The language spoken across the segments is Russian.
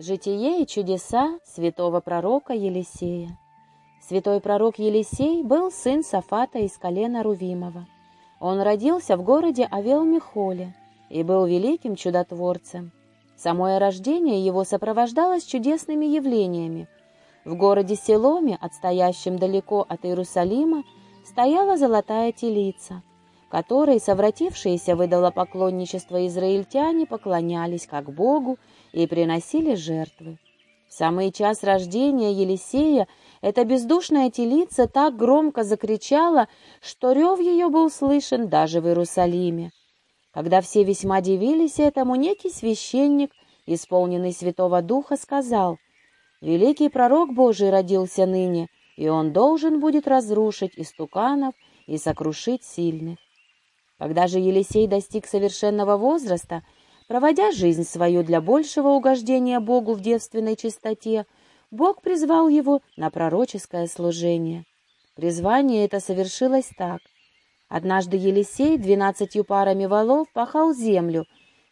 Житие и чудеса святого пророка Елисея. Святой пророк Елисей был сын Сафата из колена Рувимова. Он родился в городе Авел-Михоле и был великим чудотворцем. Самое рождение его сопровождалось чудесными явлениями. В городе Селоме, отстоящем далеко от Иерусалима, стояла золотая телица, которой совратившиеся выдало поклонничество израильтяне поклонялись как Богу и приносили жертвы. В самый час рождения Елисея эта бездушная телица так громко закричала, что рев ее был слышен даже в Иерусалиме. Когда все весьма дивились этому, некий священник, исполненный Святого Духа, сказал, «Великий пророк Божий родился ныне, и он должен будет разрушить истуканов и сокрушить сильных». Когда же Елисей достиг совершенного возраста, проводя жизнь свою для большего угождения Богу в девственной чистоте, Бог призвал его на пророческое служение. Призвание это совершилось так. Однажды Елисей двенадцатью парами валов пахал землю.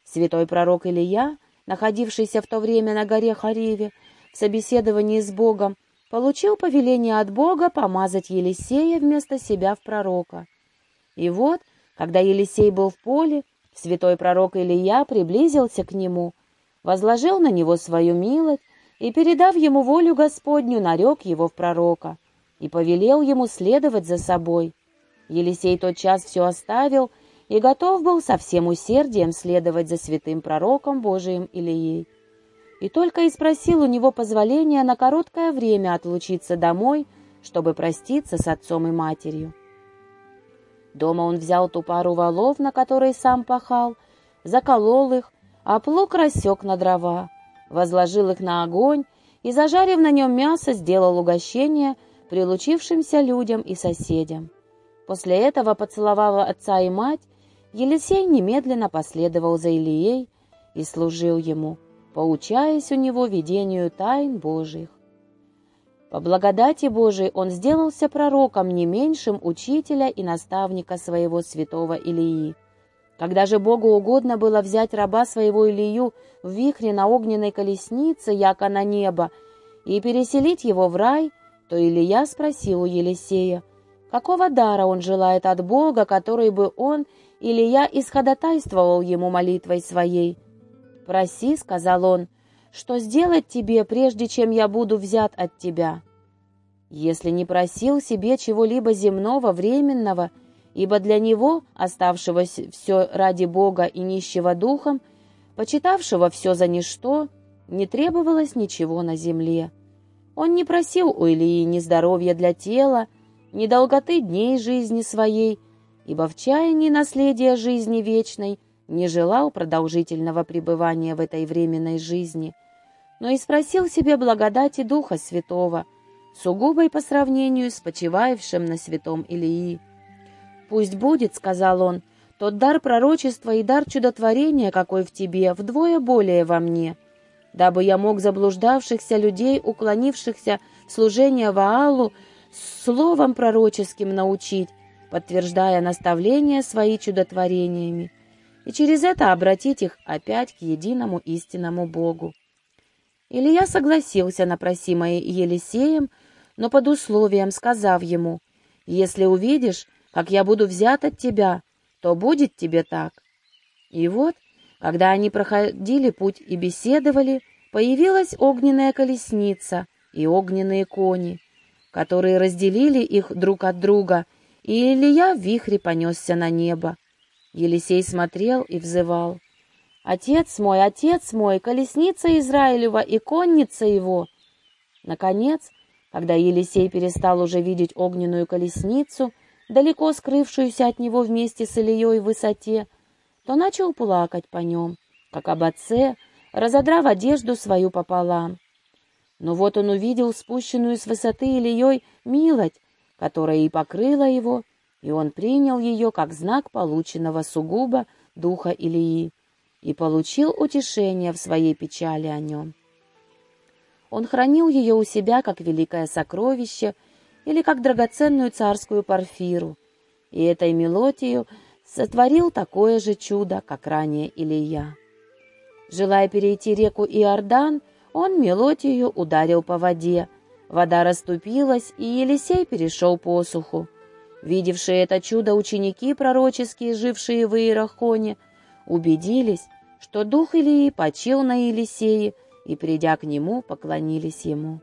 Святой пророк Илья, находившийся в то время на горе Хариве, в собеседовании с Богом, получил повеление от Бога помазать Елисея вместо себя в пророка. И вот, когда Елисей был в поле, святой пророк Илья приблизился к нему, возложил на него свою милость и, передав ему волю Господню, нарек его в пророка и повелел ему следовать за собой. Елисей тот час все оставил и готов был со всем усердием следовать за святым пророком Божиим Илией. И только и спросил у него позволения на короткое время отлучиться домой, чтобы проститься с отцом и матерью. Дома он взял ту пару валов, на которой сам пахал, заколол их, а плуг рассек на дрова, возложил их на огонь и, зажарив на нем мясо, сделал угощение прилучившимся людям и соседям. После этого, поцеловав отца и мать, Елисей немедленно последовал за Илией и служил ему, поучаясь у него видению тайн Божьих. По благодати Божией он сделался пророком не меньшим учителя и наставника своего святого Илии. Когда же Богу угодно было взять раба своего Илию в вихре на огненной колеснице, яко на небо, и переселить его в рай, то Илия спросил у Елисея, какого дара он желает от Бога, который бы он, Илия, исходотайствовал ему молитвой своей. «Проси», — сказал он, — «что сделать тебе, прежде чем я буду взят от тебя?» если не просил себе чего-либо земного, временного, ибо для него, оставшегося все ради Бога и нищего духом, почитавшего все за ничто, не требовалось ничего на земле. Он не просил у Илии ни здоровья для тела, ни долготы дней жизни своей, ибо в чаянии наследия жизни вечной не желал продолжительного пребывания в этой временной жизни, но и спросил себе благодати Духа Святого — сугубой по сравнению с почиваевшим на святом Илии. «Пусть будет, — сказал он, — тот дар пророчества и дар чудотворения, какой в тебе, вдвое более во мне, дабы я мог заблуждавшихся людей, уклонившихся в служение Ваалу, словом пророческим научить, подтверждая наставления свои чудотворениями, и через это обратить их опять к единому истинному Богу. Илья согласился на просимое Елисеем, но под условием, сказав ему, «Если увидишь, как я буду взят от тебя, то будет тебе так». И вот, когда они проходили путь и беседовали, появилась огненная колесница и огненные кони, которые разделили их друг от друга, и Илья в вихре понесся на небо. Елисей смотрел и взывал. «Отец мой, отец мой, колесница Израилева и конница его!» Наконец, когда Елисей перестал уже видеть огненную колесницу, далеко скрывшуюся от него вместе с Ильей в высоте, то начал плакать по нем, как об отце, разодрав одежду свою пополам. Но вот он увидел спущенную с высоты Ильей милость, которая и покрыла его, и он принял ее как знак полученного сугубо духа Илии и получил утешение в своей печали о нем. Он хранил ее у себя как великое сокровище или как драгоценную царскую парфиру, и этой мелодию сотворил такое же чудо, как ранее Илия. Желая перейти реку Иордан, он мелодию ударил по воде. Вода расступилась, и Елисей перешел посуху. Видевшие это чудо ученики пророческие, жившие в Иерахоне, убедились, что дух Илии почил на Елисее, и, придя к нему, поклонились ему.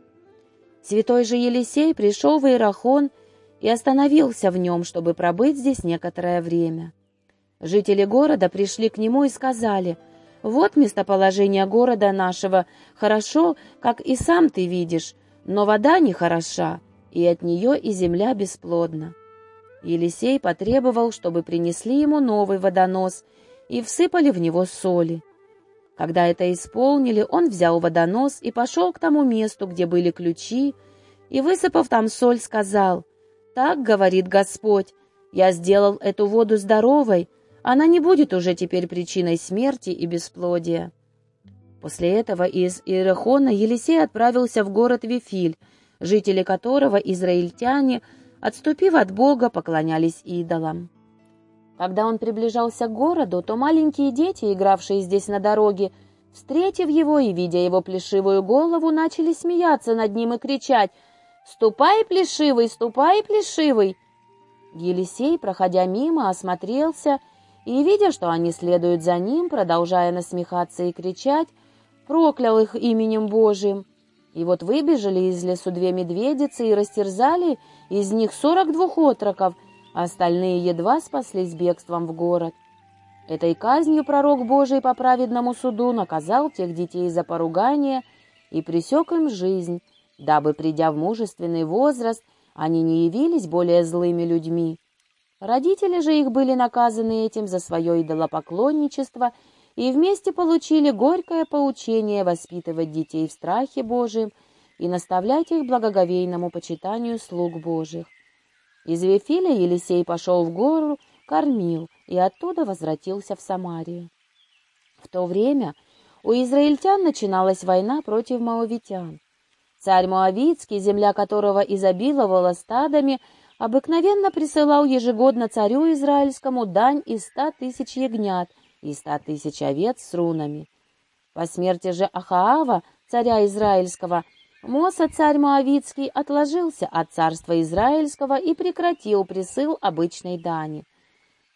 Святой же Елисей пришел в Иерахон и остановился в нем, чтобы пробыть здесь некоторое время. Жители города пришли к нему и сказали, «Вот местоположение города нашего, хорошо, как и сам ты видишь, но вода нехороша, и от нее и земля бесплодна». Елисей потребовал, чтобы принесли ему новый водонос и всыпали в него соли. Когда это исполнили, он взял водонос и пошел к тому месту, где были ключи, и, высыпав там соль, сказал, «Так, — говорит Господь, — я сделал эту воду здоровой, она не будет уже теперь причиной смерти и бесплодия». После этого из Иерихона Елисей отправился в город Вифиль, жители которого, израильтяне, отступив от Бога, поклонялись идолам. Когда он приближался к городу, то маленькие дети, игравшие здесь на дороге, встретив его и видя его плешивую голову, начали смеяться над ним и кричать «Ступай, плешивый, ступай, плешивый!» Елисей, проходя мимо, осмотрелся и, видя, что они следуют за ним, продолжая насмехаться и кричать, проклял их именем Божиим. И вот выбежали из лесу две медведицы и растерзали из них сорок двух отроков, остальные едва спаслись бегством в город. Этой казнью пророк Божий по праведному суду наказал тех детей за поругание и пресек им жизнь, дабы, придя в мужественный возраст, они не явились более злыми людьми. Родители же их были наказаны этим за свое идолопоклонничество и вместе получили горькое поучение воспитывать детей в страхе Божием и наставлять их благоговейному почитанию слуг Божьих. Из Вифиля Елисей пошел в гору, кормил, и оттуда возвратился в Самарию. В то время у израильтян начиналась война против маовитян. Царь Моавицкий, земля которого изобиловала стадами, обыкновенно присылал ежегодно царю израильскому дань из ста тысяч ягнят и ста тысяч овец с рунами. По смерти же Ахаава, царя израильского, Моса, царь Моавицкий, отложился от царства Израильского и прекратил присыл обычной дани.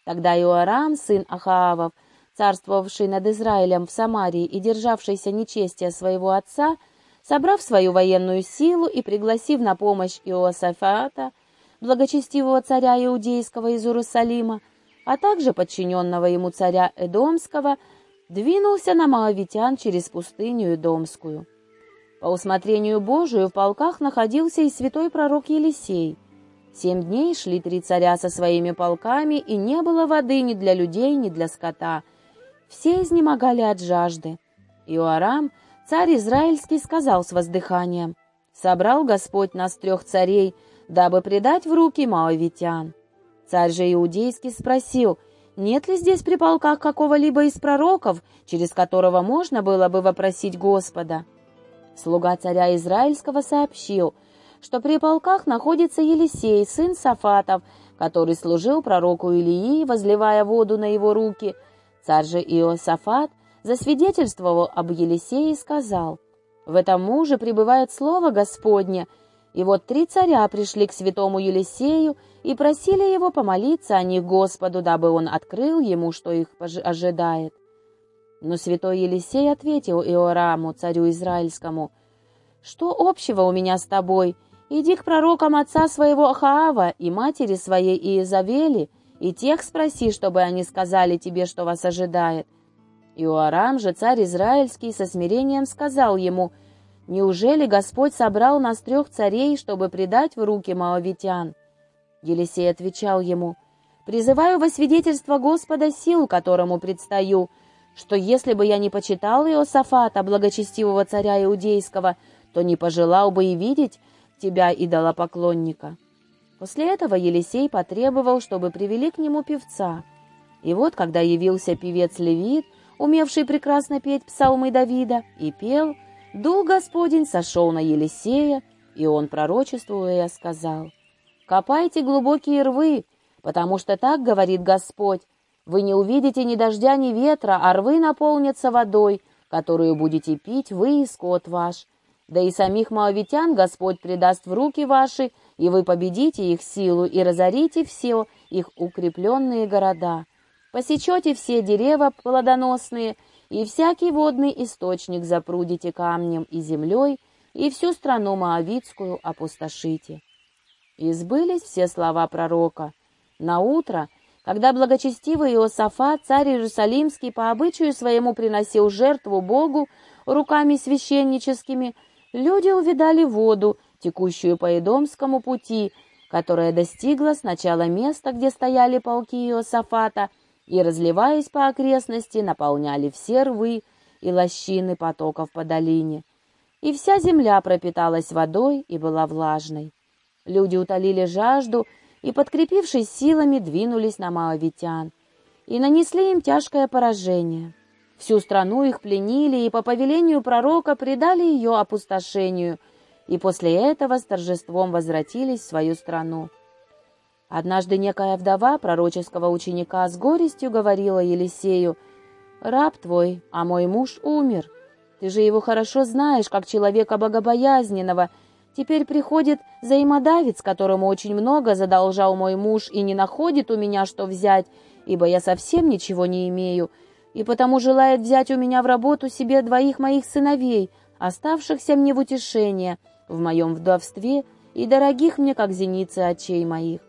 Тогда Иоарам, сын Ахаавов, царствовавший над Израилем в Самарии и державшийся нечестия своего отца, собрав свою военную силу и пригласив на помощь Иосафата, благочестивого царя Иудейского из Иерусалима, а также подчиненного ему царя Эдомского, двинулся на Моавитян через пустыню Эдомскую. По усмотрению Божию в полках находился и святой пророк Елисей. Семь дней шли три царя со своими полками, и не было воды ни для людей, ни для скота. Все изнемогали от жажды. Иоарам, царь израильский, сказал с воздыханием, «Собрал Господь нас трех царей, дабы предать в руки маовитян». Царь же иудейский спросил, нет ли здесь при полках какого-либо из пророков, через которого можно было бы вопросить Господа. Слуга царя Израильского сообщил, что при полках находится Елисей, сын Сафатов, который служил пророку Илии, возливая воду на его руки. Царь же Иосафат засвидетельствовал об Елисее и сказал, «В этом муже пребывает слово Господне». И вот три царя пришли к святому Елисею и просили его помолиться о них Господу, дабы он открыл ему, что их ожидает. Но святой Елисей ответил Иораму, царю израильскому, «Что общего у меня с тобой? Иди к пророкам отца своего Ахаава и матери своей Иезавели, и тех спроси, чтобы они сказали тебе, что вас ожидает». Иоарам же, царь израильский, со смирением сказал ему, «Неужели Господь собрал нас трех царей, чтобы предать в руки маовитян?» Елисей отвечал ему, «Призываю во свидетельство Господа сил, которому предстаю, что если бы я не почитал Иосафата, благочестивого царя Иудейского, то не пожелал бы и видеть тебя, идолопоклонника». После этого Елисей потребовал, чтобы привели к нему певца. И вот, когда явился певец Левит, умевший прекрасно петь псалмы Давида, и пел, Дух Господень сошел на Елисея, и он, пророчествуя, сказал, «Копайте глубокие рвы, потому что так говорит Господь, вы не увидите ни дождя, ни ветра, а рвы наполнятся водой, которую будете пить вы и скот ваш. Да и самих моавитян Господь предаст в руки ваши, и вы победите их силу и разорите все их укрепленные города. Посечете все дерева плодоносные, и всякий водный источник запрудите камнем и землей, и всю страну Моавицкую опустошите. И сбылись все слова пророка. На утро, когда благочестивый Иосафат, царь Иерусалимский, по обычаю своему приносил жертву Богу руками священническими, люди увидали воду, текущую по Идомскому пути, которая достигла сначала места, где стояли полки Иосафата, и, разливаясь по окрестности, наполняли все рвы и лощины потоков по долине. И вся земля пропиталась водой и была влажной. Люди утолили жажду и, подкрепившись силами, двинулись на Моавитян и нанесли им тяжкое поражение. Всю страну их пленили и по повелению пророка предали ее опустошению, и после этого с торжеством возвратились в свою страну. Однажды некая вдова пророческого ученика с горестью говорила Елисею, «Раб твой, а мой муж умер. Ты же его хорошо знаешь, как человека богобоязненного. Теперь приходит взаимодавец, которому очень много задолжал мой муж и не находит у меня, что взять, ибо я совсем ничего не имею, и потому желает взять у меня в работу себе двоих моих сыновей, оставшихся мне в утешение, в моем вдовстве и дорогих мне, как зеницы очей моих.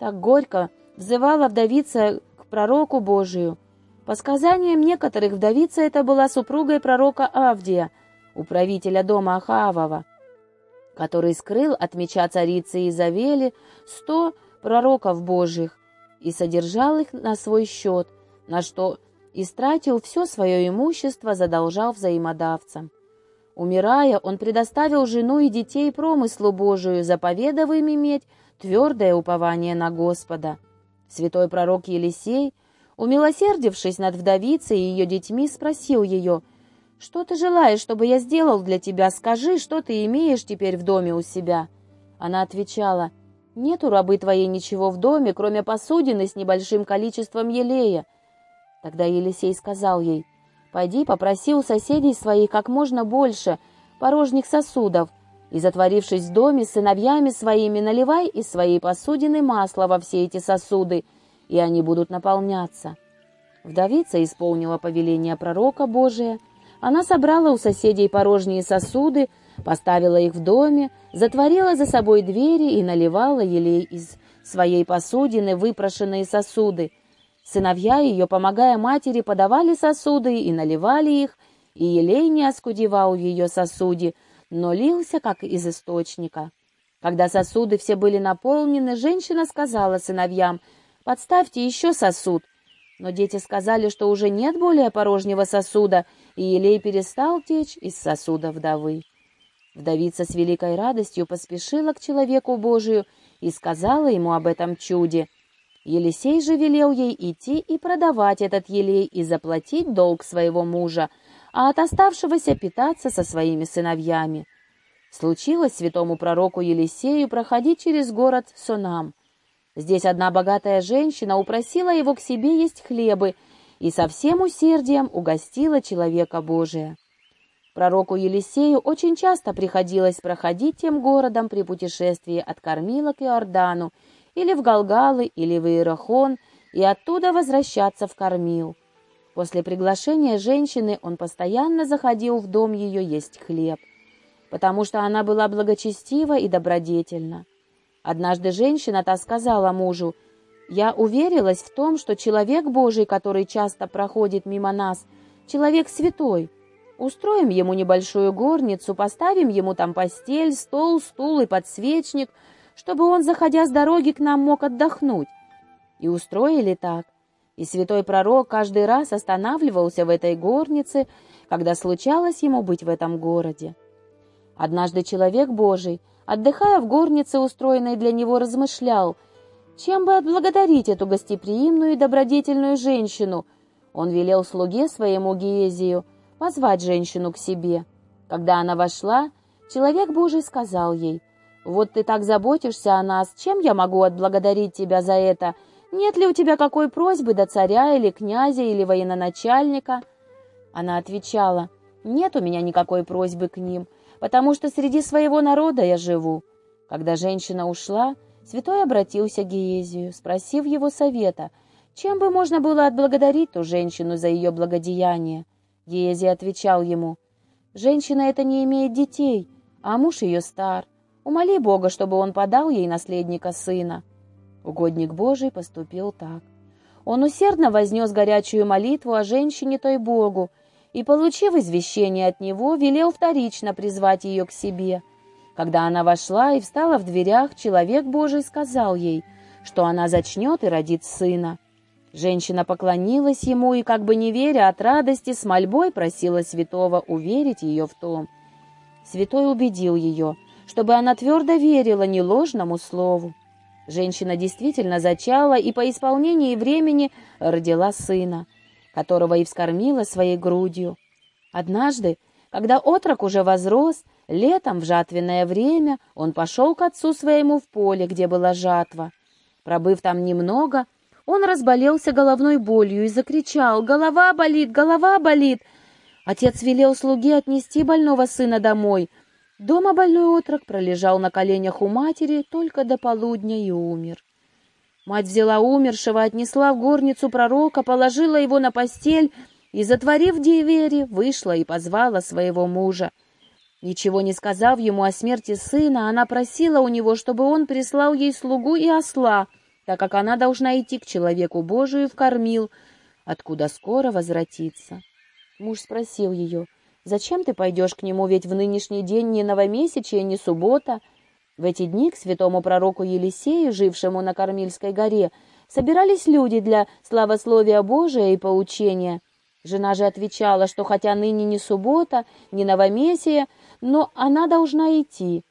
Так горько взывала вдовица к пророку Божию. По сказаниям некоторых, вдовица эта была супругой пророка Авдия, управителя дома Ахавова, который скрыл от меча царицы Изавели сто пророков Божьих и содержал их на свой счет, на что истратил все свое имущество, задолжал взаимодавцам. Умирая, он предоставил жену и детей промыслу Божию, заповедав им иметь твердое упование на Господа. Святой пророк Елисей, умилосердившись над вдовицей и ее детьми, спросил ее, «Что ты желаешь, чтобы я сделал для тебя? Скажи, что ты имеешь теперь в доме у себя?» Она отвечала, «Нет у рабы твоей ничего в доме, кроме посудины с небольшим количеством елея». Тогда Елисей сказал ей, «Пойди попроси у соседей своих как можно больше порожних сосудов, и, затворившись в доме сыновьями своими, наливай из своей посудины масло во все эти сосуды, и они будут наполняться». Вдовица исполнила повеление пророка Божия. Она собрала у соседей порожние сосуды, поставила их в доме, затворила за собой двери и наливала елей из своей посудины выпрошенные сосуды. Сыновья ее, помогая матери, подавали сосуды и наливали их, и елей не оскудевал в ее сосуде, но лился, как из источника. Когда сосуды все были наполнены, женщина сказала сыновьям, «Подставьте еще сосуд». Но дети сказали, что уже нет более порожнего сосуда, и елей перестал течь из сосуда вдовы. Вдовица с великой радостью поспешила к человеку Божию и сказала ему об этом чуде. Елисей же велел ей идти и продавать этот елей и заплатить долг своего мужа, а от оставшегося питаться со своими сыновьями. Случилось святому пророку Елисею проходить через город Сонам. Здесь одна богатая женщина упросила его к себе есть хлебы и со всем усердием угостила человека Божия. Пророку Елисею очень часто приходилось проходить тем городом при путешествии от Кормила к Иордану, или в Галгалы, или в Иерахон, и оттуда возвращаться в Кормил. После приглашения женщины он постоянно заходил в дом ее есть хлеб, потому что она была благочестива и добродетельна. Однажды женщина та сказала мужу, «Я уверилась в том, что человек Божий, который часто проходит мимо нас, человек святой. Устроим ему небольшую горницу, поставим ему там постель, стол, стул и подсвечник, чтобы он, заходя с дороги, к нам мог отдохнуть». И устроили так. И святой пророк каждый раз останавливался в этой горнице, когда случалось ему быть в этом городе. Однажды человек Божий, отдыхая в горнице, устроенной для него, размышлял, чем бы отблагодарить эту гостеприимную и добродетельную женщину. Он велел слуге своему Гиезию позвать женщину к себе. Когда она вошла, человек Божий сказал ей, «Вот ты так заботишься о нас, чем я могу отблагодарить тебя за это?» Нет ли у тебя какой просьбы до царя или князя или военачальника?» Она отвечала, «Нет у меня никакой просьбы к ним, потому что среди своего народа я живу». Когда женщина ушла, святой обратился к Гиезию, спросив его совета, чем бы можно было отблагодарить ту женщину за ее благодеяние. Гиезий отвечал ему, «Женщина эта не имеет детей, а муж ее стар. Умоли Бога, чтобы он подал ей наследника сына». Угодник Божий поступил так. Он усердно вознес горячую молитву о женщине той Богу и, получив извещение от него, велел вторично призвать ее к себе. Когда она вошла и встала в дверях, человек Божий сказал ей, что она зачнет и родит сына. Женщина поклонилась ему и, как бы не веря от радости, с мольбой просила святого уверить ее в том. Святой убедил ее, чтобы она твердо верила не ложному слову. Женщина действительно зачала и по исполнении времени родила сына, которого и вскормила своей грудью. Однажды, когда отрок уже возрос, летом в жатвенное время он пошел к отцу своему в поле, где была жатва. Пробыв там немного, он разболелся головной болью и закричал «Голова болит! Голова болит!» Отец велел слуге отнести больного сына домой — Дома больной отрок пролежал на коленях у матери только до полудня и умер. Мать взяла умершего, отнесла в горницу пророка, положила его на постель и, затворив двери, вышла и позвала своего мужа. Ничего не сказав ему о смерти сына, она просила у него, чтобы он прислал ей слугу и осла, так как она должна идти к человеку Божию в кормил, откуда скоро возвратится. Муж спросил ее — Зачем ты пойдешь к нему, ведь в нынешний день не новомесячие, не суббота? В эти дни к святому пророку Елисею, жившему на Кормильской горе, собирались люди для славословия Божия и поучения. Жена же отвечала, что хотя ныне не суббота, не новомесие, но она должна идти.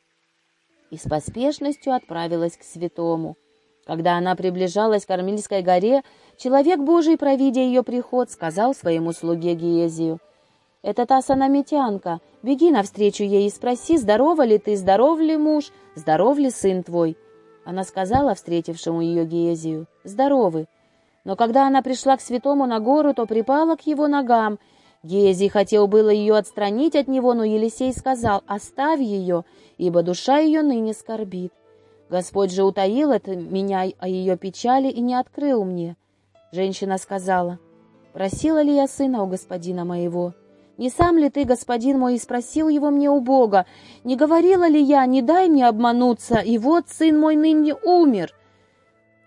И с поспешностью отправилась к святому. Когда она приближалась к Кормильской горе, человек Божий, провидя ее приход, сказал своему слуге Гиезию — это та санамитянка. Беги навстречу ей и спроси, здорова ли ты, здоров ли муж, здоров ли сын твой. Она сказала встретившему ее Гезию, здоровы. Но когда она пришла к святому на гору, то припала к его ногам. Гезий хотел было ее отстранить от него, но Елисей сказал, оставь ее, ибо душа ее ныне скорбит. Господь же утаил это меня о ее печали и не открыл мне. Женщина сказала, просила ли я сына у господина моего? Не сам ли ты, господин мой, спросил его мне у Бога? Не говорила ли я, не дай мне обмануться, и вот сын мой ныне умер?»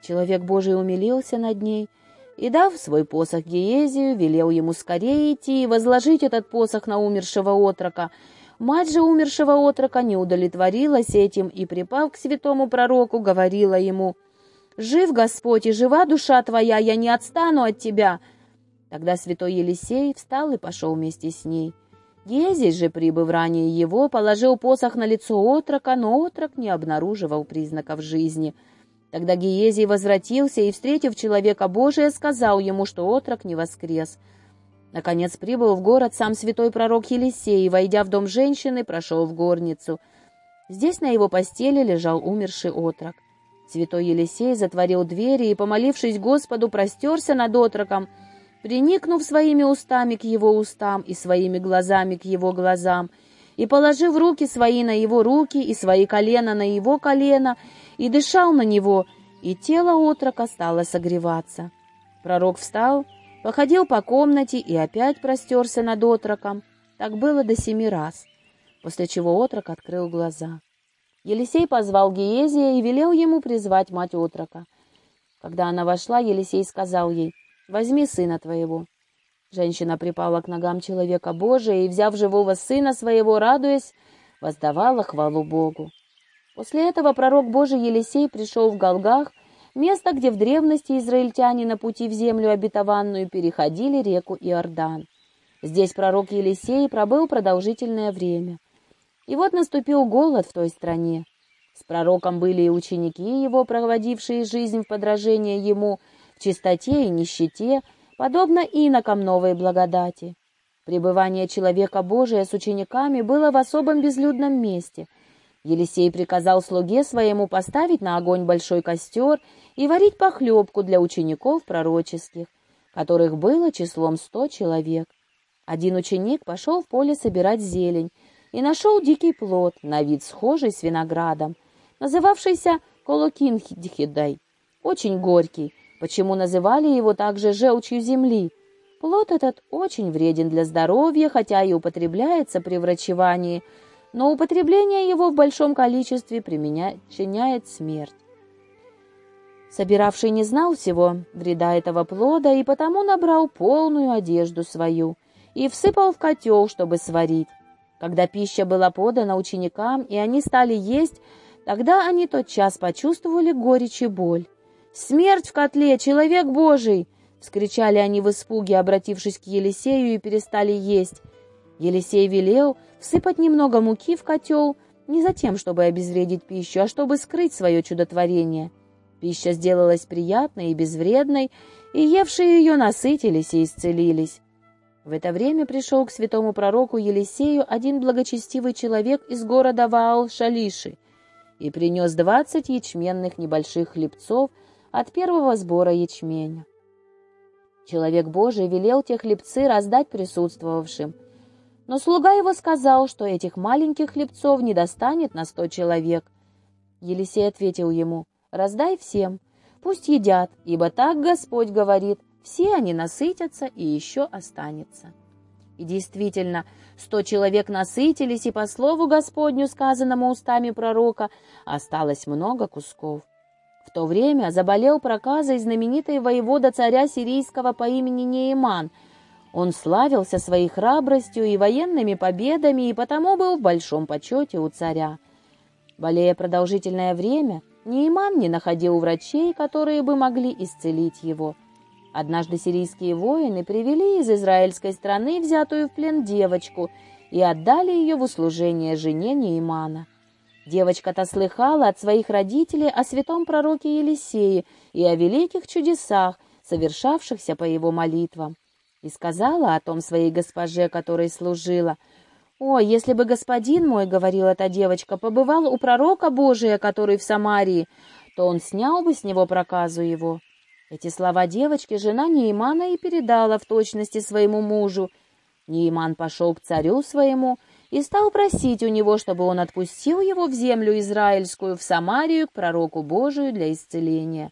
Человек Божий умилился над ней и, дав свой посох Гиезию, велел ему скорее идти и возложить этот посох на умершего отрока. Мать же умершего отрока не удовлетворилась этим и, припав к святому пророку, говорила ему, «Жив Господь и жива душа твоя, я не отстану от тебя». Тогда святой Елисей встал и пошел вместе с ней. Гезий же, прибыв ранее его, положил посох на лицо отрока, но отрок не обнаруживал признаков жизни. Тогда Гиезий возвратился и, встретив человека Божия, сказал ему, что отрок не воскрес. Наконец прибыл в город сам святой пророк Елисей, и, войдя в дом женщины, прошел в горницу. Здесь на его постели лежал умерший отрок. Святой Елисей затворил двери и, помолившись Господу, простерся над отроком — приникнув своими устами к его устам и своими глазами к его глазам, и, положив руки свои на его руки и свои колена на его колено, и дышал на него, и тело отрока стало согреваться. Пророк встал, походил по комнате и опять простерся над отроком. Так было до семи раз, после чего отрок открыл глаза. Елисей позвал Гиезия и велел ему призвать мать отрока. Когда она вошла, Елисей сказал ей, возьми сына твоего». Женщина припала к ногам человека Божия и, взяв живого сына своего, радуясь, воздавала хвалу Богу. После этого пророк Божий Елисей пришел в Голгах, место, где в древности израильтяне на пути в землю обетованную переходили реку Иордан. Здесь пророк Елисей пробыл продолжительное время. И вот наступил голод в той стране. С пророком были и ученики его, проводившие жизнь в подражение ему – в чистоте и нищете, подобно инокам новой благодати. Пребывание человека Божия с учениками было в особом безлюдном месте. Елисей приказал слуге своему поставить на огонь большой костер и варить похлебку для учеников пророческих, которых было числом сто человек. Один ученик пошел в поле собирать зелень и нашел дикий плод, на вид схожий с виноградом, называвшийся колокинхидхидай, очень горький, почему называли его также желчью земли. Плод этот очень вреден для здоровья, хотя и употребляется при врачевании, но употребление его в большом количестве причиняет смерть. Собиравший не знал всего вреда этого плода и потому набрал полную одежду свою и всыпал в котел, чтобы сварить. Когда пища была подана ученикам, и они стали есть, тогда они тотчас почувствовали горечь и боль. «Смерть в котле, человек Божий!» — вскричали они в испуге, обратившись к Елисею, и перестали есть. Елисей велел всыпать немного муки в котел, не за тем, чтобы обезвредить пищу, а чтобы скрыть свое чудотворение — Пища сделалась приятной и безвредной, и евшие ее насытились и исцелились. В это время пришел к святому пророку Елисею один благочестивый человек из города Ваал-Шалиши и принес двадцать ячменных небольших хлебцов от первого сбора ячменя. Человек Божий велел те хлебцы раздать присутствовавшим, но слуга его сказал, что этих маленьких хлебцов не достанет на сто человек. Елисей ответил ему, раздай всем, пусть едят, ибо так Господь говорит, все они насытятся и еще останется. И действительно, сто человек насытились, и по слову Господню, сказанному устами пророка, осталось много кусков. В то время заболел проказой знаменитый воевода царя сирийского по имени Неиман. Он славился своей храбростью и военными победами, и потому был в большом почете у царя. Болея продолжительное время, Нейман не находил врачей, которые бы могли исцелить его. Однажды сирийские воины привели из израильской страны взятую в плен девочку и отдали ее в услужение жене Неймана. Девочка-то слыхала от своих родителей о святом пророке Елисее и о великих чудесах, совершавшихся по его молитвам, и сказала о том своей госпоже, которой служила — «О, если бы господин мой, — говорила эта девочка, — побывал у пророка Божия, который в Самарии, то он снял бы с него проказу его». Эти слова девочки жена Неймана и передала в точности своему мужу. Нейман пошел к царю своему и стал просить у него, чтобы он отпустил его в землю израильскую, в Самарию, к пророку Божию для исцеления.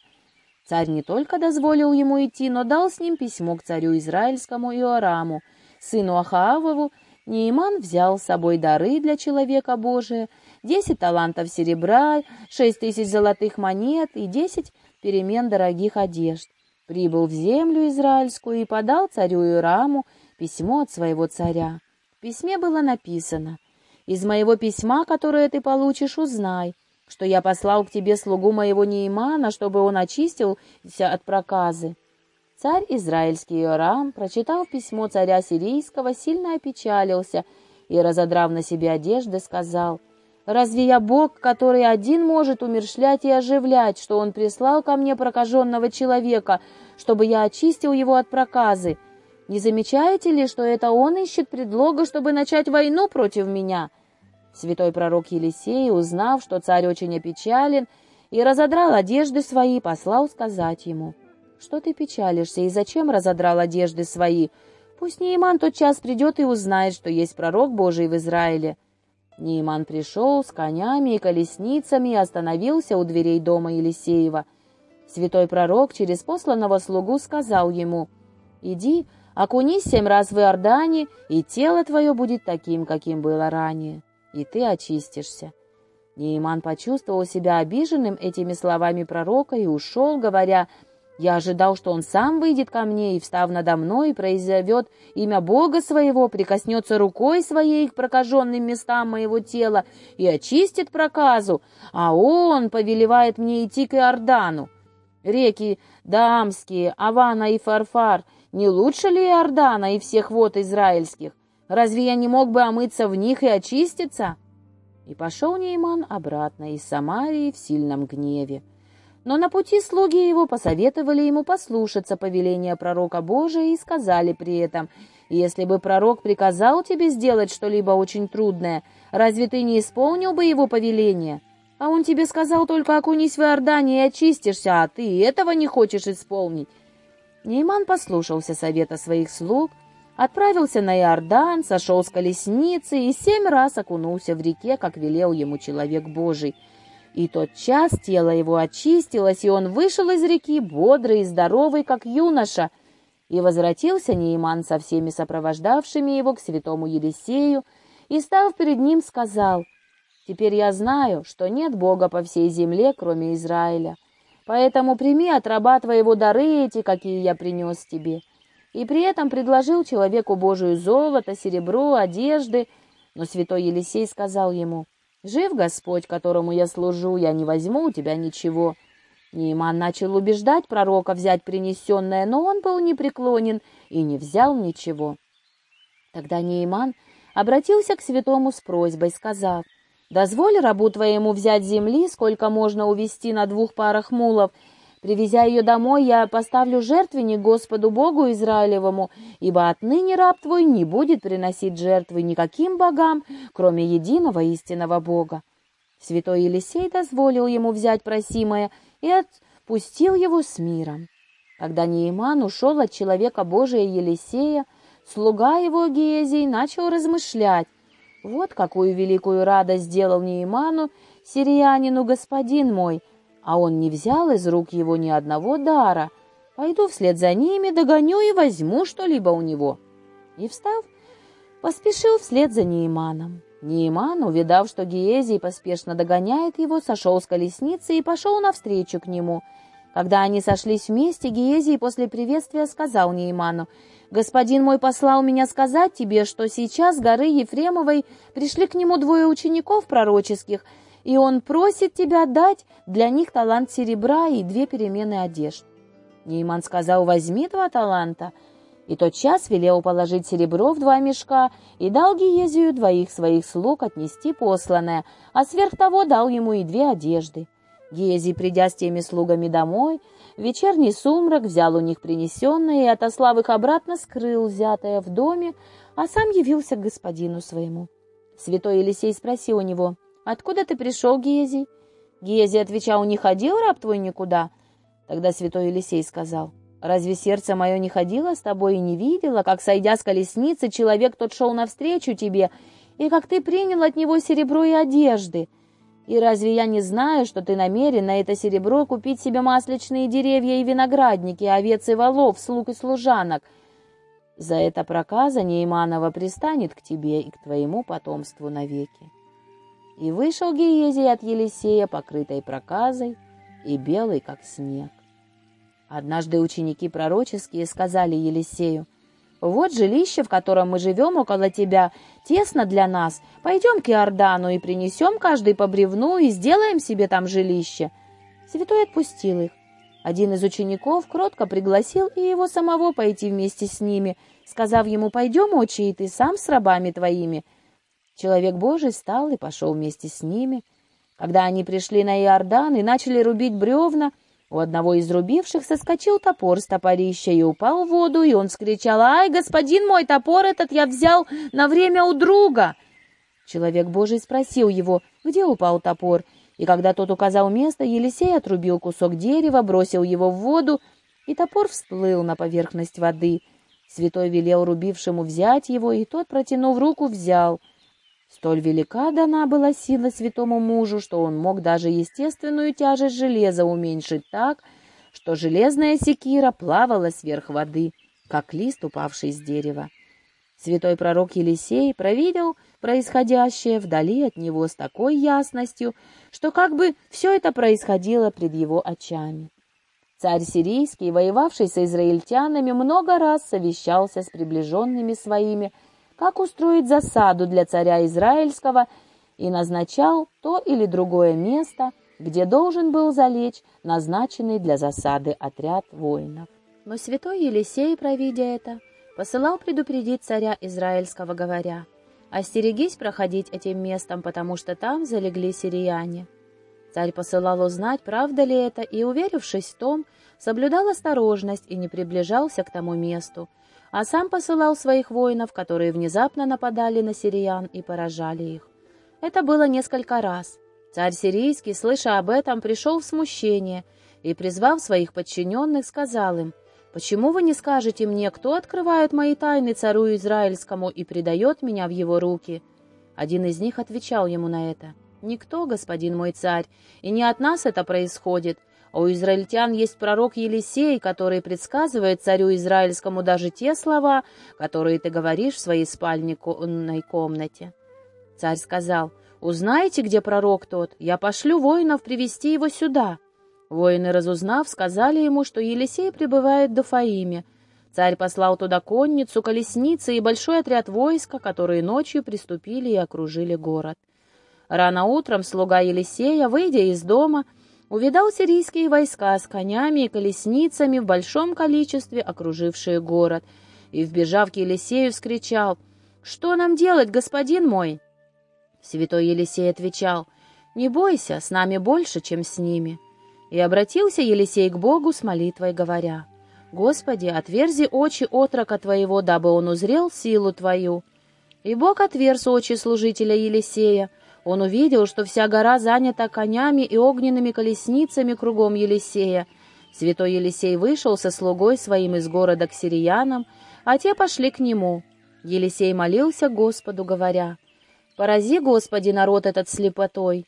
Царь не только дозволил ему идти, но дал с ним письмо к царю израильскому Иораму, сыну Ахаавову, Нейман взял с собой дары для человека Божия, десять талантов серебра, шесть тысяч золотых монет и десять перемен дорогих одежд. Прибыл в землю израильскую и подал царю Ираму письмо от своего царя. Письме было написано «Из моего письма, которое ты получишь, узнай, что я послал к тебе слугу моего Неймана, чтобы он очистился от проказы. Царь израильский Иорам, прочитав письмо царя сирийского, сильно опечалился и, разодрав на себе одежды, сказал, «Разве я Бог, который один может умершлять и оживлять, что он прислал ко мне прокаженного человека, чтобы я очистил его от проказы? Не замечаете ли, что это он ищет предлога, чтобы начать войну против меня?» Святой пророк Елисей, узнав, что царь очень опечален, и разодрал одежды свои, послал сказать ему — что ты печалишься и зачем разодрал одежды свои? Пусть Нейман тот час придет и узнает, что есть пророк Божий в Израиле». Нейман пришел с конями и колесницами и остановился у дверей дома Елисеева. Святой пророк через посланного слугу сказал ему, «Иди, окунись семь раз в Иордане, и тело твое будет таким, каким было ранее, и ты очистишься». Нейман почувствовал себя обиженным этими словами пророка и ушел, говоря, я ожидал, что он сам выйдет ко мне и, встав надо мной, произойдет имя Бога своего, прикоснется рукой своей к прокаженным местам моего тела и очистит проказу, а он повелевает мне идти к Иордану. Реки Дамские, Авана и Фарфар, не лучше ли Иордана и всех вод израильских? Разве я не мог бы омыться в них и очиститься?» И пошел Нейман обратно из Самарии в сильном гневе. Но на пути слуги его посоветовали ему послушаться повеления пророка Божия и сказали при этом, «Если бы пророк приказал тебе сделать что-либо очень трудное, разве ты не исполнил бы его повеление? А он тебе сказал только окунись в Иордане и очистишься, а ты этого не хочешь исполнить». Нейман послушался совета своих слуг, отправился на Иордан, сошел с колесницы и семь раз окунулся в реке, как велел ему человек Божий. И тот час тело его очистилось, и он вышел из реки, бодрый и здоровый, как юноша. И возвратился Нейман со всеми сопровождавшими его к святому Елисею, и, став перед ним, сказал, «Теперь я знаю, что нет Бога по всей земле, кроме Израиля. Поэтому прими от раба твоего дары эти, какие я принес тебе» и при этом предложил человеку Божию золото, серебро, одежды. Но святой Елисей сказал ему, «Жив Господь, которому я служу, я не возьму у тебя ничего». Нейман начал убеждать пророка взять принесенное, но он был непреклонен и не взял ничего. Тогда Нейман обратился к святому с просьбой, сказав, «Дозволь рабу твоему взять земли, сколько можно увести на двух парах мулов, Привезя ее домой, я поставлю жертвенник Господу Богу Израилевому, ибо отныне раб твой не будет приносить жертвы никаким богам, кроме единого истинного Бога. Святой Елисей дозволил ему взять просимое и отпустил его с миром. Когда Неиман ушел от человека Божия Елисея, слуга его Гезий начал размышлять. Вот какую великую радость сделал Неиману, сириянину господин мой — а он не взял из рук его ни одного дара. Пойду вслед за ними, догоню и возьму что-либо у него. И, встав, поспешил вслед за Нейманом. Нейман, увидав, что Гиезий поспешно догоняет его, сошел с колесницы и пошел навстречу к нему. Когда они сошлись вместе, Гиезий после приветствия сказал Нейману, «Господин мой послал меня сказать тебе, что сейчас горы Ефремовой пришли к нему двое учеников пророческих, и он просит тебя дать для них талант серебра и две перемены одежд. Нейман сказал, возьми два таланта, и тот час велел положить серебро в два мешка и дал Гиезию двоих своих слуг отнести посланное, а сверх того дал ему и две одежды. Гиезий, придя с теми слугами домой, вечерний сумрак взял у них принесенное и, отослав их обратно, скрыл взятое в доме, а сам явился к господину своему. Святой Елисей спросил у него, «Откуда ты пришел, Гези?» Гези отвечал, «Не ходил раб твой никуда?» Тогда святой Елисей сказал, «Разве сердце мое не ходило с тобой и не видело, как, сойдя с колесницы, человек тот шел навстречу тебе, и как ты принял от него серебро и одежды? И разве я не знаю, что ты намерен на это серебро купить себе масличные деревья и виноградники, овец и волов, слуг и служанок? За это проказа Нейманова пристанет к тебе и к твоему потомству навеки». И вышел Гиезий от Елисея, покрытой проказой и белый, как снег. Однажды ученики пророческие сказали Елисею, «Вот жилище, в котором мы живем около тебя, тесно для нас. Пойдем к Иордану и принесем каждый по бревну и сделаем себе там жилище». Святой отпустил их. Один из учеников кротко пригласил и его самого пойти вместе с ними, сказав ему, «Пойдем, отче, и ты сам с рабами твоими». Человек Божий встал и пошел вместе с ними. Когда они пришли на Иордан и начали рубить бревна, у одного из рубивших соскочил топор с топорища и упал в воду, и он вскричал, «Ай, господин мой, топор этот я взял на время у друга!» Человек Божий спросил его, где упал топор, и когда тот указал место, Елисей отрубил кусок дерева, бросил его в воду, и топор всплыл на поверхность воды. Святой велел рубившему взять его, и тот, протянув руку, взял — Столь велика дана была сила святому мужу, что он мог даже естественную тяжесть железа уменьшить так, что железная секира плавала сверх воды, как лист, упавший с дерева. Святой пророк Елисей провидел происходящее вдали от него с такой ясностью, что как бы все это происходило пред его очами. Царь сирийский, воевавший с израильтянами, много раз совещался с приближенными своими, как устроить засаду для царя Израильского и назначал то или другое место, где должен был залечь назначенный для засады отряд воинов. Но святой Елисей, провидя это, посылал предупредить царя Израильского, говоря, «Остерегись проходить этим местом, потому что там залегли сирияне». Царь посылал узнать, правда ли это, и, уверившись в том, соблюдал осторожность и не приближался к тому месту, а сам посылал своих воинов, которые внезапно нападали на сириян и поражали их. Это было несколько раз. Царь сирийский, слыша об этом, пришел в смущение и, призвав своих подчиненных, сказал им, Почему вы не скажете мне, кто открывает мои тайны царю Израильскому и предает меня в его руки?» Один из них отвечал ему на это. «Никто, господин мой царь, и не от нас это происходит, а у израильтян есть пророк Елисей, который предсказывает царю израильскому даже те слова, которые ты говоришь в своей спальной комнате». Царь сказал, «Узнаете, где пророк тот? Я пошлю воинов привести его сюда». Воины, разузнав, сказали ему, что Елисей пребывает до Фаиме. Царь послал туда конницу, колесницы и большой отряд войска, которые ночью приступили и окружили город. Рано утром слуга Елисея, выйдя из дома, увидал сирийские войска с конями и колесницами в большом количестве, окружившие город, и, вбежав к Елисею, вскричал, «Что нам делать, господин мой?» Святой Елисей отвечал, «Не бойся, с нами больше, чем с ними». И обратился Елисей к Богу с молитвой, говоря, «Господи, отверзи очи отрока Твоего, дабы он узрел силу Твою». И Бог отверз очи служителя Елисея. Он увидел, что вся гора занята конями и огненными колесницами кругом Елисея. Святой Елисей вышел со слугой своим из города к сириянам, а те пошли к нему. Елисей молился Господу, говоря, «Порази, Господи, народ этот слепотой».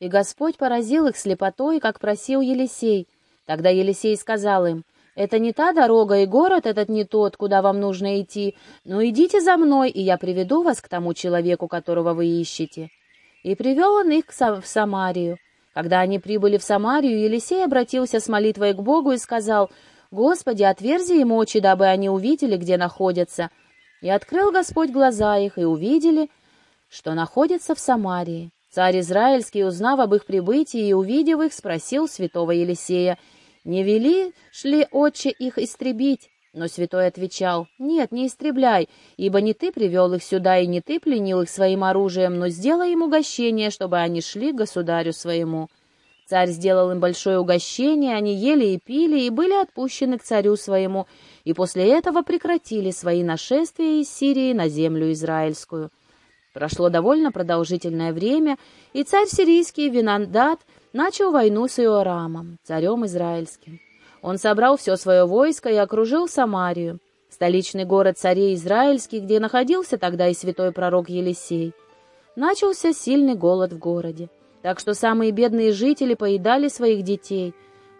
И Господь поразил их слепотой, как просил Елисей. Тогда Елисей сказал им, «Это не та дорога, и город этот не тот, куда вам нужно идти, но идите за мной, и я приведу вас к тому человеку, которого вы ищете». И привел он их в Самарию. Когда они прибыли в Самарию, Елисей обратился с молитвой к Богу и сказал, «Господи, отверзи им очи, дабы они увидели, где находятся». И открыл Господь глаза их, и увидели, что находятся в Самарии. Царь Израильский, узнав об их прибытии и увидев их, спросил святого Елисея, «Не вели шли отче их истребить?» Но святой отвечал, «Нет, не истребляй, ибо не ты привел их сюда, и не ты пленил их своим оружием, но сделай им угощение, чтобы они шли к государю своему». Царь сделал им большое угощение, они ели и пили, и были отпущены к царю своему, и после этого прекратили свои нашествия из Сирии на землю израильскую. Прошло довольно продолжительное время, и царь сирийский Винандат начал войну с Иорамом, царем израильским. Он собрал все свое войско и окружил Самарию, столичный город царей израильских, где находился тогда и святой пророк Елисей. Начался сильный голод в городе, так что самые бедные жители поедали своих детей.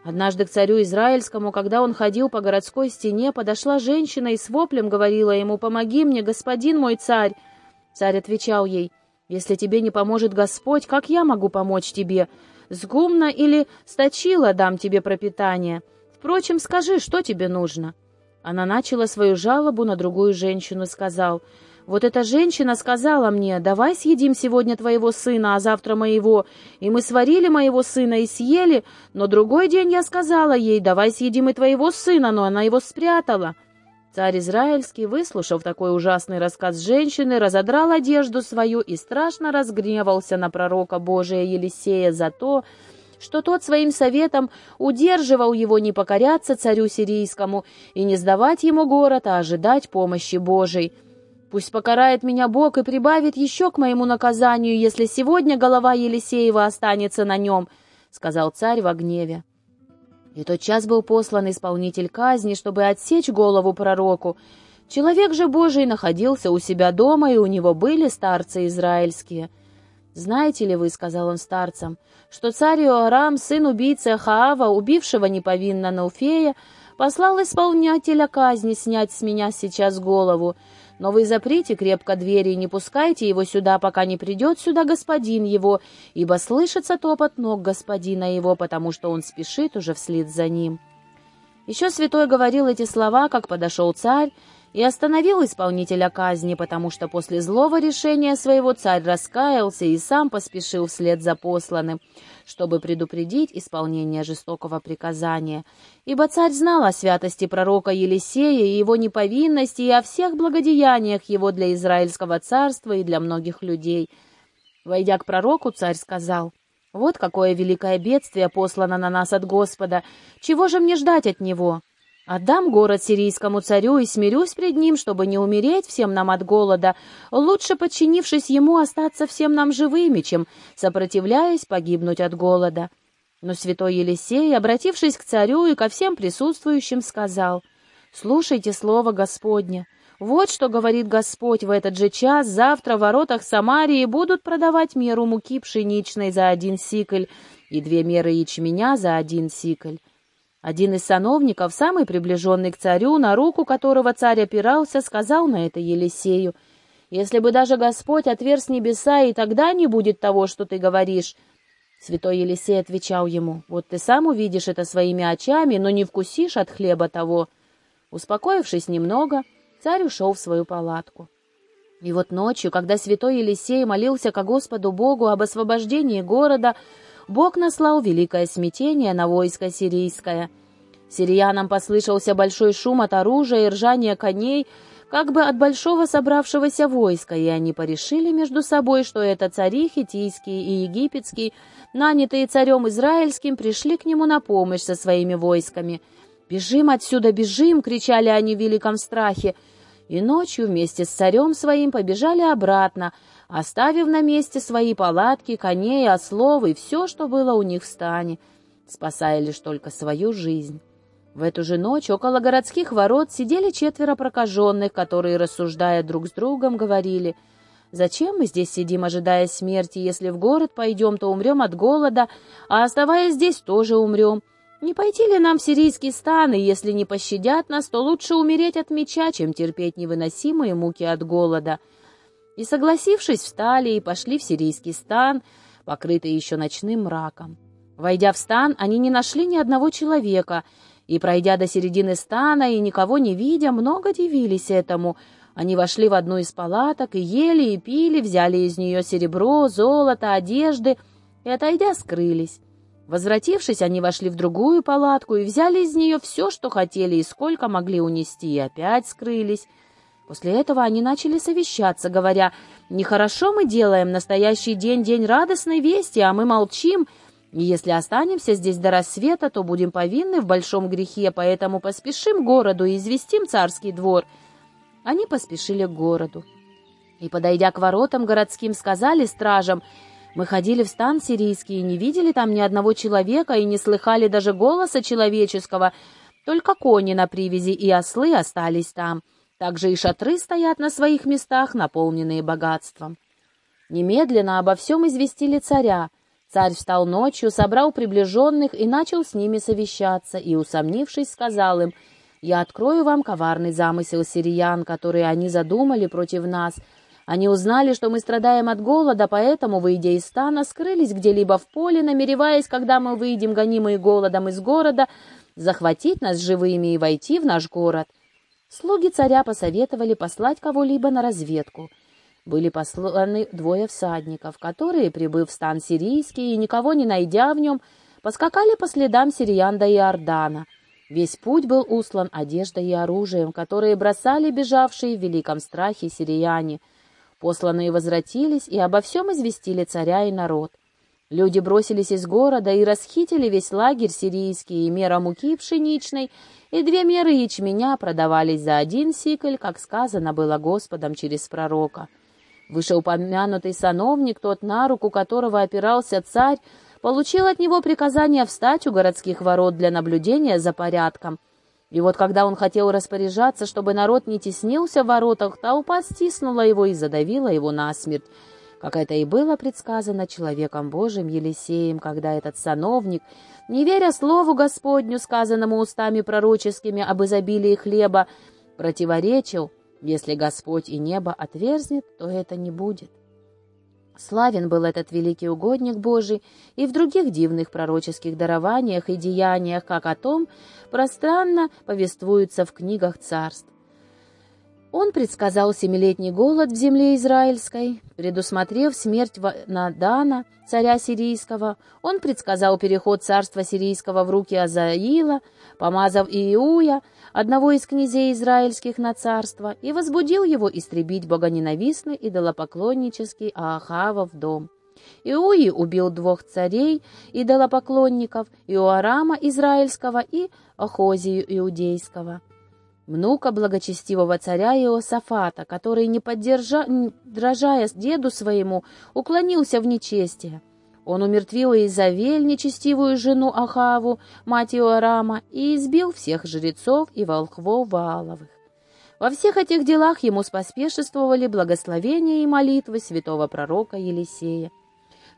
Однажды к царю израильскому, когда он ходил по городской стене, подошла женщина и с воплем говорила ему «Помоги мне, господин мой царь!» Царь отвечал ей, «Если тебе не поможет Господь, как я могу помочь тебе? Сгумно или сточила дам тебе пропитание? Впрочем, скажи, что тебе нужно?» Она начала свою жалобу на другую женщину и сказал, «Вот эта женщина сказала мне, давай съедим сегодня твоего сына, а завтра моего. И мы сварили моего сына и съели, но другой день я сказала ей, давай съедим и твоего сына, но она его спрятала». Царь Израильский, выслушав такой ужасный рассказ женщины, разодрал одежду свою и страшно разгневался на пророка Божия Елисея за то, что тот своим советом удерживал его не покоряться царю сирийскому и не сдавать ему город, а ожидать помощи Божией. Пусть покарает меня Бог и прибавит еще к моему наказанию, если сегодня голова Елисеева останется на нем, — сказал царь во гневе. И тот час был послан исполнитель казни, чтобы отсечь голову пророку. Человек же Божий находился у себя дома, и у него были старцы израильские. «Знаете ли вы, — сказал он старцам, — что царь Иорам, сын убийцы Хаава, убившего неповинно Науфея, послал исполнителя казни снять с меня сейчас голову, но вы заприте крепко двери и не пускайте его сюда, пока не придет сюда господин его, ибо слышится топот ног господина его, потому что он спешит уже вслед за ним». Еще святой говорил эти слова, как подошел царь, и остановил исполнителя казни, потому что после злого решения своего царь раскаялся и сам поспешил вслед за посланным, чтобы предупредить исполнение жестокого приказания. Ибо царь знал о святости пророка Елисея и его неповинности, и о всех благодеяниях его для Израильского царства и для многих людей. Войдя к пророку, царь сказал, «Вот какое великое бедствие послано на нас от Господа! Чего же мне ждать от него?» Отдам город сирийскому царю и смирюсь пред ним, чтобы не умереть всем нам от голода, лучше, подчинившись ему, остаться всем нам живыми, чем, сопротивляясь, погибнуть от голода». Но святой Елисей, обратившись к царю и ко всем присутствующим, сказал, Слушайте слово Господне. Вот что говорит Господь в этот же час. Завтра в воротах Самарии будут продавать меру муки пшеничной за один сикль и две меры ячменя за один сикль. Один из сановников, самый приближенный к царю, на руку которого царь опирался, сказал на это Елисею, «Если бы даже Господь отверз небеса, и тогда не будет того, что ты говоришь». Святой Елисей отвечал ему, «Вот ты сам увидишь это своими очами, но не вкусишь от хлеба того». Успокоившись немного, царь ушел в свою палатку. И вот ночью, когда святой Елисей молился ко Господу Богу об освобождении города, Бог наслал великое смятение на войско сирийское. Сириянам послышался большой шум от оружия и ржания коней, как бы от большого собравшегося войска, и они порешили между собой, что это цари хитийские и египетские, нанятые царем Израильским, пришли к нему на помощь со своими войсками — «Бежим отсюда, бежим!» — кричали они в великом страхе. И ночью вместе с царем своим побежали обратно, оставив на месте свои палатки, коней, ослов и все, что было у них в стане, спасая лишь только свою жизнь. В эту же ночь около городских ворот сидели четверо прокаженных, которые, рассуждая друг с другом, говорили, «Зачем мы здесь сидим, ожидая смерти? Если в город пойдем, то умрем от голода, а оставаясь здесь, тоже умрем». Не пойти ли нам в сирийский стан, и если не пощадят нас, то лучше умереть от меча, чем терпеть невыносимые муки от голода. И, согласившись, встали и пошли в сирийский стан, покрытый еще ночным мраком. Войдя в стан, они не нашли ни одного человека, и, пройдя до середины стана и никого не видя, много дивились этому. Они вошли в одну из палаток и ели, и пили, взяли из нее серебро, золото, одежды, и, отойдя, скрылись. Возвратившись, они вошли в другую палатку и взяли из нее все, что хотели и сколько могли унести, и опять скрылись. После этого они начали совещаться, говоря, «Нехорошо мы делаем, настоящий день — день радостной вести, а мы молчим, и если останемся здесь до рассвета, то будем повинны в большом грехе, поэтому поспешим к городу и известим царский двор». Они поспешили к городу. И, подойдя к воротам городским, сказали стражам — мы ходили в стан сирийский и не видели там ни одного человека и не слыхали даже голоса человеческого, только кони на привязи и ослы остались там. Также и шатры стоят на своих местах, наполненные богатством. Немедленно обо всем известили царя. Царь встал ночью, собрал приближенных и начал с ними совещаться, и, усомнившись, сказал им, «Я открою вам коварный замысел сириян, который они задумали против нас, они узнали, что мы страдаем от голода, поэтому, выйдя из стана, скрылись где-либо в поле, намереваясь, когда мы выйдем, гонимые голодом из города, захватить нас живыми и войти в наш город. Слуги царя посоветовали послать кого-либо на разведку. Были посланы двое всадников, которые, прибыв в стан сирийский и никого не найдя в нем, поскакали по следам сириян до Иордана. Весь путь был услан одеждой и оружием, которые бросали бежавшие в великом страхе сирияне — Посланные возвратились и обо всем известили царя и народ. Люди бросились из города и расхитили весь лагерь сирийский, и мера муки пшеничной, и две меры ячменя продавались за один сикль, как сказано было Господом через пророка. Вышеупомянутый сановник, тот на руку которого опирался царь, получил от него приказание встать у городских ворот для наблюдения за порядком, и вот когда он хотел распоряжаться, чтобы народ не теснился в воротах, толпа стиснула его и задавила его насмерть, как это и было предсказано человеком Божьим Елисеем, когда этот сановник, не веря слову Господню, сказанному устами пророческими об изобилии хлеба, противоречил, если Господь и небо отверзнет, то это не будет. Славен был этот великий угодник Божий и в других дивных пророческих дарованиях и деяниях, как о том пространно повествуется в книгах царств. Он предсказал семилетний голод в земле израильской, предусмотрев смерть Надана, царя сирийского. Он предсказал переход царства сирийского в руки Азаила, помазав Иуя, одного из князей израильских на царство, и возбудил его истребить богоненавистный идолопоклоннический в дом. Иуи убил двух царей, идолопоклонников, Иоарама израильского и Охозию иудейского внука благочестивого царя Иосафата, который, не поддержа... дрожая деду своему, уклонился в нечестие. Он умертвил Изавель, нечестивую жену Ахаву, мать Иорама, и избил всех жрецов и волхвов Вааловых. Во всех этих делах ему споспешествовали благословения и молитвы святого пророка Елисея.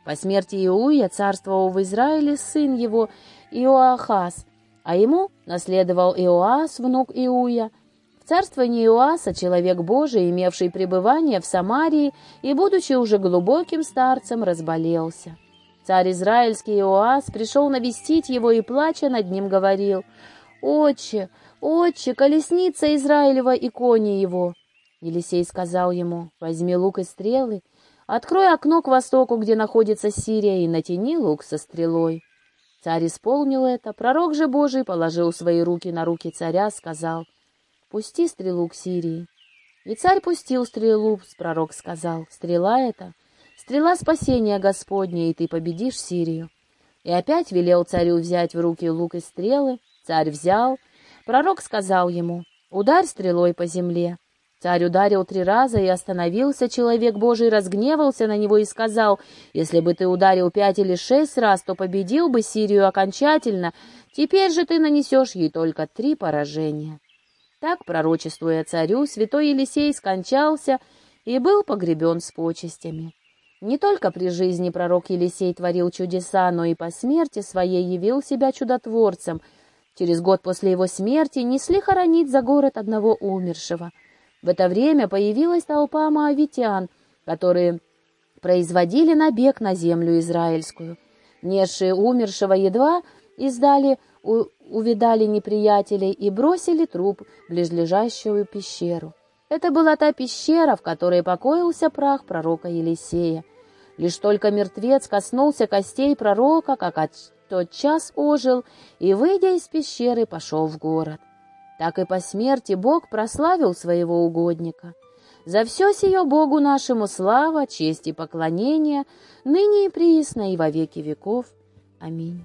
По смерти Иуя царствовал в Израиле сын его Иоахаз, а ему наследовал Иоас, внук Иуя, царствовании Иоаса человек Божий, имевший пребывание в Самарии и, будучи уже глубоким старцем, разболелся. Царь израильский Иоас пришел навестить его и, плача над ним, говорил, «Отче, отче, колесница Израилева и кони его!» Елисей сказал ему, «Возьми лук и стрелы, открой окно к востоку, где находится Сирия, и натяни лук со стрелой». Царь исполнил это, пророк же Божий положил свои руки на руки царя, сказал, пусти стрелу к Сирии. И царь пустил стрелу, пророк сказал, стрела эта, стрела спасения Господня, и ты победишь Сирию. И опять велел царю взять в руки лук и стрелы, царь взял, пророк сказал ему, ударь стрелой по земле. Царь ударил три раза и остановился, человек Божий разгневался на него и сказал, «Если бы ты ударил пять или шесть раз, то победил бы Сирию окончательно, теперь же ты нанесешь ей только три поражения». Так, пророчествуя царю, святой Елисей скончался и был погребен с почестями. Не только при жизни пророк Елисей творил чудеса, но и по смерти своей явил себя чудотворцем. Через год после его смерти несли хоронить за город одного умершего. В это время появилась толпа моавитян, которые производили набег на землю израильскую. Несшие умершего едва издали у, увидали неприятелей и бросили труп в близлежащую пещеру. Это была та пещера, в которой покоился прах пророка Елисея. Лишь только мертвец коснулся костей пророка, как от тот час ожил, и, выйдя из пещеры, пошел в город. Так и по смерти Бог прославил своего угодника. За все сие Богу нашему слава, честь и поклонение, ныне и присно и во веки веков. Аминь.